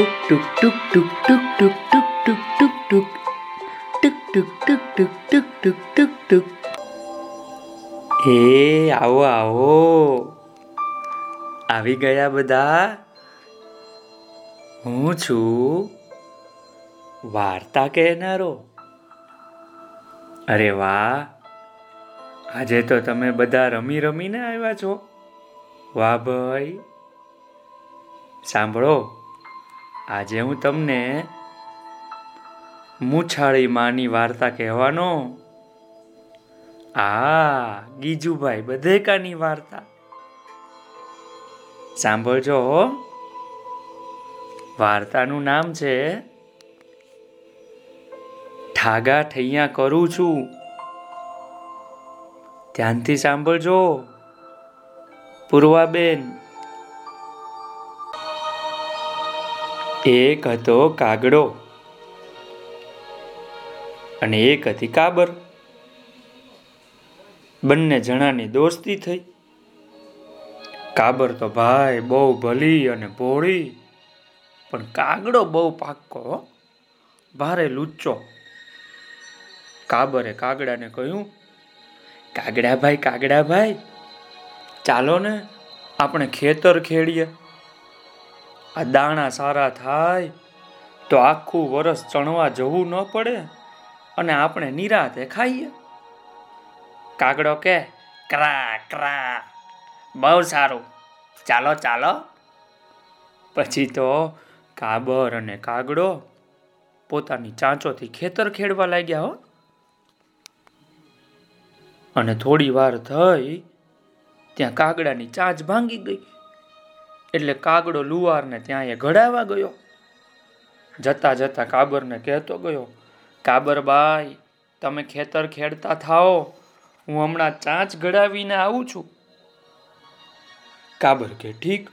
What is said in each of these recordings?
ટુક tuk tuk tuk tuk tuk tuk tuk tuk tuk tuk tuk tuk tuk tuk tuk tuk એ આવો આવો આવી ગયા બધા હું છું વાર્તા કહેનારો અરે વાહ આજે તો તમે બધા રમી રમીને આવ્યા છો વાહ ભાઈ સાંભળો આજે હું તમને મૂછાળી માની વાર્તા કહેવાનો. આ ગીજુભાઈ બધેકાની વાર્તા. સાંભળજો વાર્તાનું નામ છે ઠાગા ઠૈયા કરું છું. ધ્યાનથી સાંભળજો. પૂર્વાબેન એક હતો કાગડો અને એક હતી કાબર. બંને જણાની દોસ્તી થઈ. કાબર તો ભાઈ બહુ ભલી અને ભોળી, પણ કાગડો બહુ પાક્કો ભારે લુચ્ચો. કાબરે કાગડાને કહ્યું, કાગડા ભાઈ કાગડા ભાઈ, ચાલો ને આપણે ખેતર ખેડીએ. આ દાણા સારા થાય તો આખું વરસ ચણવા જવું ન પડે અને આપણે નિરાતે ખાઈએ. કાગડો કે, ક્રા ક્રા, બહુ સારું. ચાલો ચાલો. પછી તો કાબર અને કાગડો પોતાની ચાંચોથી ખેતર ખેડવા લાગ્યા હો. અને થોડી વાર થઈ, ત્યાં કાગડાની ચાંચ ભાંગી ગઈ. એટલે કાગડો લુવારને ત્યાં એ ઘડાવા ગયો. જતા જતા કાબરને કહેતો ગયો કાબરબાઈ તમે ખેતર ખેડતા થાઓ. હું હમણાં ચાંચ ઘડાવીને આવું છું. કાબર કે, ઠીક.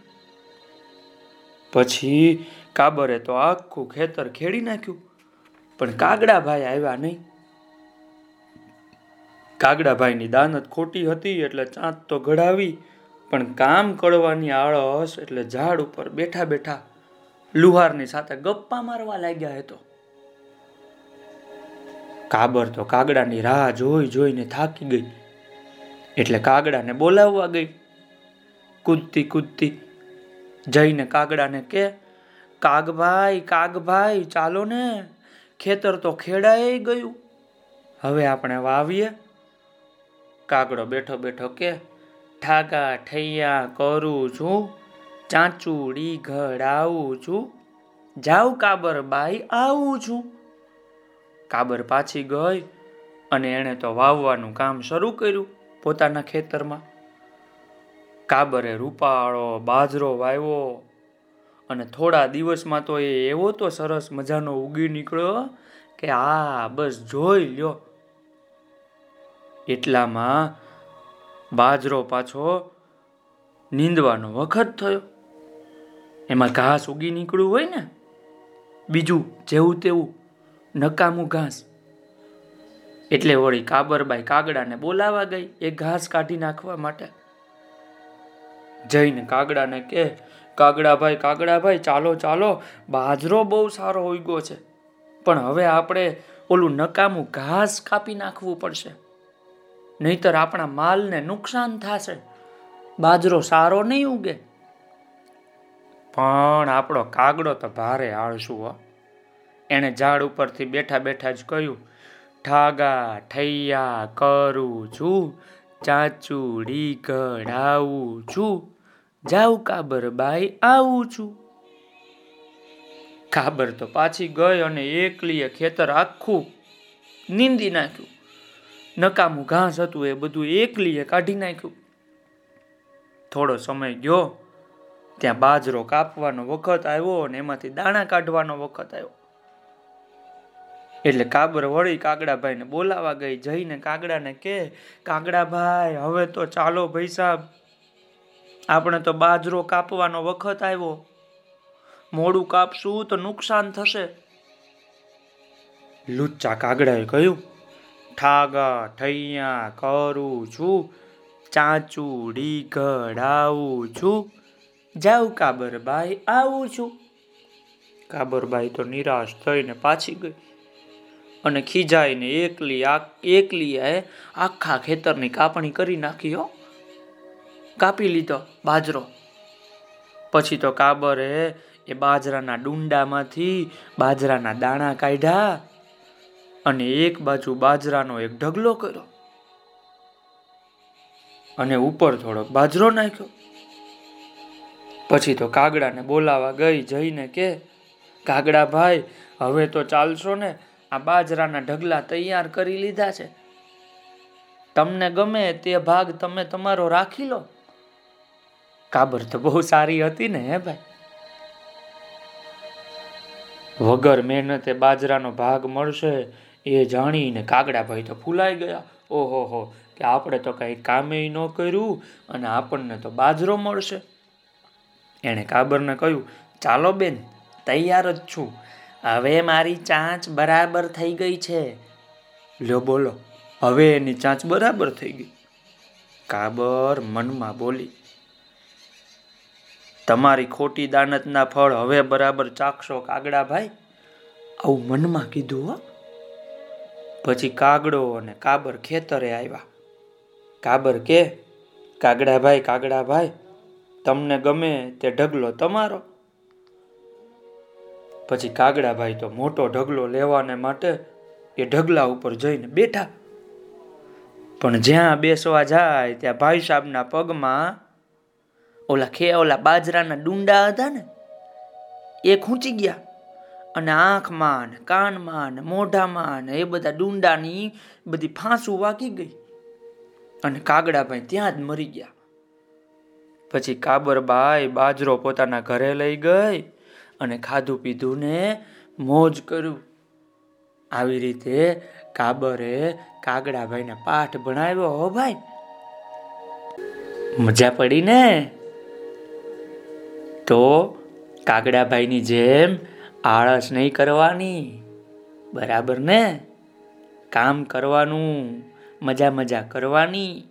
પછી કાબરે તો આખું ખેતર ખેડી નાખ્યું, પણ કાગડાભાઈ આવ્યા નહીં. કાગડાભાઈની દાનત ખોટી હતી એટલે ચાંચ તો ઘડાવી પણ કામ કરવાની આળસ એટલે ઝાડ ઉપર બેઠા બેઠા લુહારની સાથે ગપ્પા મારવા લાગ્યા હતો કાબર તો કાગડાની રાહ જોઈ જોઈને થાકી ગઈ. એટલે કાગડાને બોલાવવા ગઈ. કૂદતી કૂદતી જઈને કાગડાને કે કાગભાઈ કાગભાઈ ચાલો ને. ખેતર તો ખેડાઈ ગયું. હવે આપણે વાવીએ. કાગડો બેઠો બેઠો કે ઠાગા, ઠૈયા કરું છું, ચાંચુડી ઘડાવું છું, જાઉં કાબર બાઈ આવું છું. કાબર પાછી ગઈ અને એણે તો વાવવાનું કામ શરૂ કર્યું પોતાના ખેતરમાં. કાબરે રૂપાળો, બાજરો વાવ્યો અને થોડા દિવસમાં તો એ એવો તો સરસ મજાનો ઉગી નીકળ્યો કે આ બસ જોઈ લ્યો. એટલામાં બાજરો પાછો નીંદવાનો વખત થયો. એમાં ઘાસ ઉગી નીકળ્યું હોય ને, બીજું જેવું તેવું નકામું ઘાસ. એટલે વળી કાબરબાઈ કાગડાને બોલાવા ગઈ એ ઘાસ કાઢી નાખવા માટે. જઈને કાગડાને કે કાગડાભાઈ કાગડાભાઈ, ચાલો ચાલો, બાજરો બહુ સારો ઉગ્યો છે. પણ હવે આપણે ઓલું નકામું ઘાસ કાપી નાખવું પડશે. નહીતર આપણા માલને નુકસાન થશે. બાજરો સારો નહીં ઉગે. પણ આપણો કાગડો તો ભારે આળસુ હો. એણે ઝાડ ઉપરથી બેઠા બેઠા જ કહ્યું, ઠાગા, ઠૈયા, કરું છું, ચાચુડી ઘડાવું છું. જાઉં કાબર બાઈ, આવું છું. કાબર તો પાછી ગઈ અને એકલીએ ખેતર આખું નીંદી નાખ્યું. નકામું ઘાસ હતું એ બધું એકલીએ કાઢી નાખ્યું. થોડો સમય ગયો, ત્યાં બાજરો કાપવાનો વખત આવ્યો અને એમાંથી દાણા કાઢવાનો વખત આવ્યો. એટલે કાબર વળી કાગડાભાઈને બોલાવા ગઈ, જઈને કાગડાને કે, કાગડાભાઈ, હવે તો ચાલો ભાઈ સાહેબ, આપણે તો બાજરો કાપવાનો વખત આવ્યો. મોડું કાપશું તો નુકસાન થશે. લુચ્ચા કાગડાએ કહ્યું ઠાગા ઠૈયા કરું છું ચાંચુડી ઘડાવું છું. જાઉં કાબરબાઈ, આવું છું. કાબરબાઈ તો નિરાશ થઈને પાછી ગઈ અને ખીજાઈને એકલી એકલી આખા ખેતરની કાપણી કરી નાખી, હો. કાપી લીધો બાજરો. પછી તો કાબરે એ બાજરાના ડુંડામાંથી બાજરાના દાણા કાઢ્યા. અને એક બાજુ બાજરાનો એક ઢગલો કર્યો. અને ઉપર થોડોક બાજરો નાખ્યો. પછી તો કાગડાને બોલાવા ગઈ જઈને કે, કાગડા ભાઈ, હવે તો ચાલશો ને? આ બાજરાના ઢગલા તૈયાર કરી લીધા છે. તમને ગમે તે ભાગ તમે તમારો રાખી લો. કાબર તો બહુ સારી હતી ને, હે ભાઈ? વગર મહેનતે બાજરાનો ભાગ મળશે એ જાણીને કાગડાભાઈ તો ફૂલાઈ ગયા. ઓહો હો, કે આપણે તો કંઈ કામે ન કર્યું અને આપણને તો બાજરો મળશે. એણે કાબરને કહ્યું, ચાલો બેન, તૈયાર જ છું. હવે મારી ચાંચ બરાબર થઈ ગઈ છે. લ્યો બોલો, હવે એની ચાંચ બરાબર થઈ ગઈ. કાબર મનમાં બોલી, તમારી ખોટી દાનતના ફળ હવે બરાબર ચાખશો કાગડા ભાઈ. આવું મનમાં કીધું હો. પછી કાગડો અને કાબર ખેતરે આવ્યા. કાબર કે કાગડાભાઈ કાગડાભાઈ તમને ગમે તે ઢગલો તમારો. પછી કાગડાભાઈ તો મોટો ઢગલો લેવાને માટે એ ઢગલા ઉપર જઈને બેઠા. પણ જ્યાં બેસવા જાય ત્યાં ભાઈ સાહેબના પગમાં ઓલા ખે ઓલા બાજરાના ડુંડા હતા ને, એ ખૂંચી ગયા. અને આંખમાં ને કાનમાં ને મોઢામાં ને એ બધા ડુંડાની બધી ફાંસું વાગી ગઈ. અને કાગડાભાઈ ત્યાં જ મરી ગયા. પછી કાબરબાઈ બાજરો પોતાના ઘરે લઈ ગઈ અને ખાધું પીધું ને મોજ કર્યું. આવી રીતે કાબરે કાગડાભાઈને પાઠ ભણાવ્યો, હો ભાઈ, મજા પડી ને? તો કાગડાભાઈની જેમ આળસ નહીં કરવાની. બરાબર ને? કામ કરવાનું, મજા મજા કરવાની.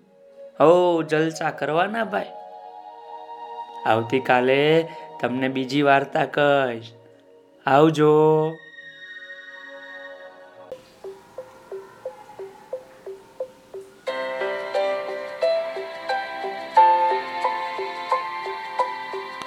હો, જલસા કરવાના ભાઈ. આવતીકાલે તમને બીજી વાર્તા કહીશ. આવજો.